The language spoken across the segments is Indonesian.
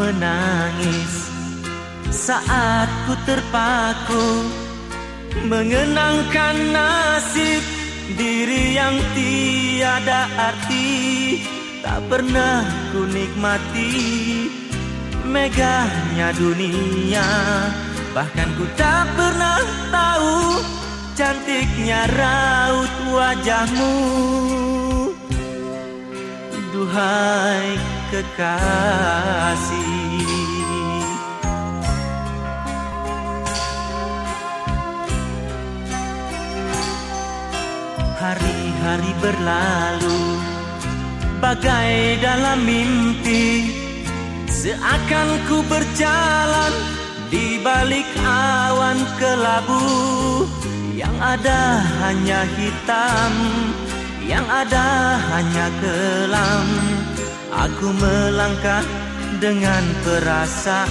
menangis. Saat ku terpaku mengenangkan nasib. Diri yang tiada arti tak pernah ku nikmati. Megahnya dunia bahkan ku tak pernah tahu cantiknya raut wajahmu. Duhai kekasih. Hari-hari berlalu Bagai dalam mimpi. Seakan ku berjalan Di balik awan kelabu. Yang ada hanya hitam Yang ada hanya kelam Aku melangkah dengan perasaan.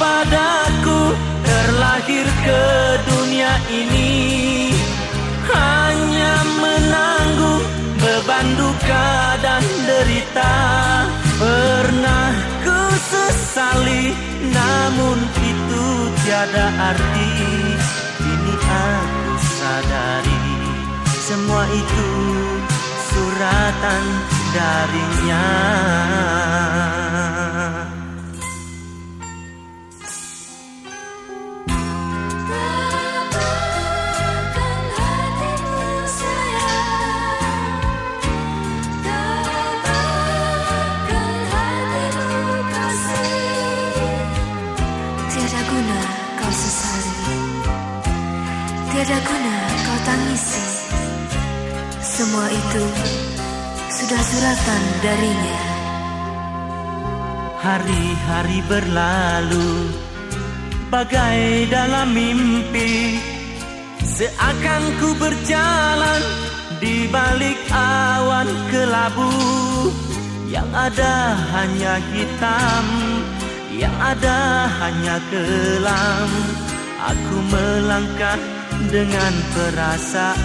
Padaku terlahir ke dunia ini? Hanya menanggung beban duka dan derita. Pernah ku sesali namun itu tiada arti aku sadari semua itu suratan darinya Tiada guna kau tangisi. Semua itu sudah suratan darinya. Hari-hari berlalu Bagai dalam mimpi. Seakan ku berjalan Di balik awan kelabu. Yang ada hanya hitam Yang ada hanya kelam. Aku melangkah dengan perasaan.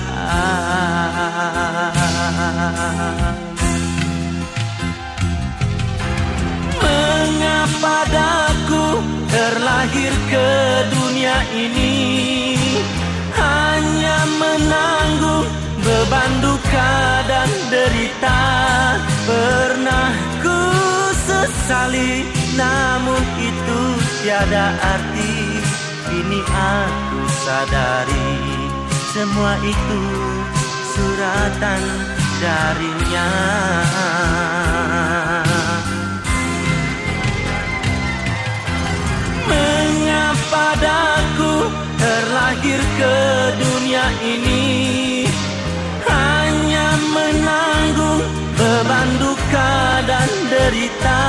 Mengapa daku terlahir ke dunia ini? Hanya menanggung beban duka dan derita. Pernah ku sesali namun itu tiada arti. Kini aku sadari semua itu suratan darinya. Mengapa daku terlahir ke dunia ini? Hanya menanggung beban duka dan derita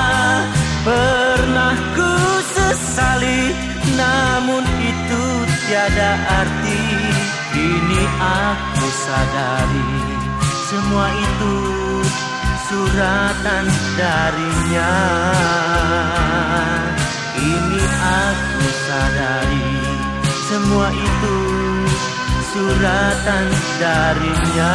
tiada arti Kini aku sadari Semua itu suratan darinya. Kini aku sadari Semua itu suratan darinya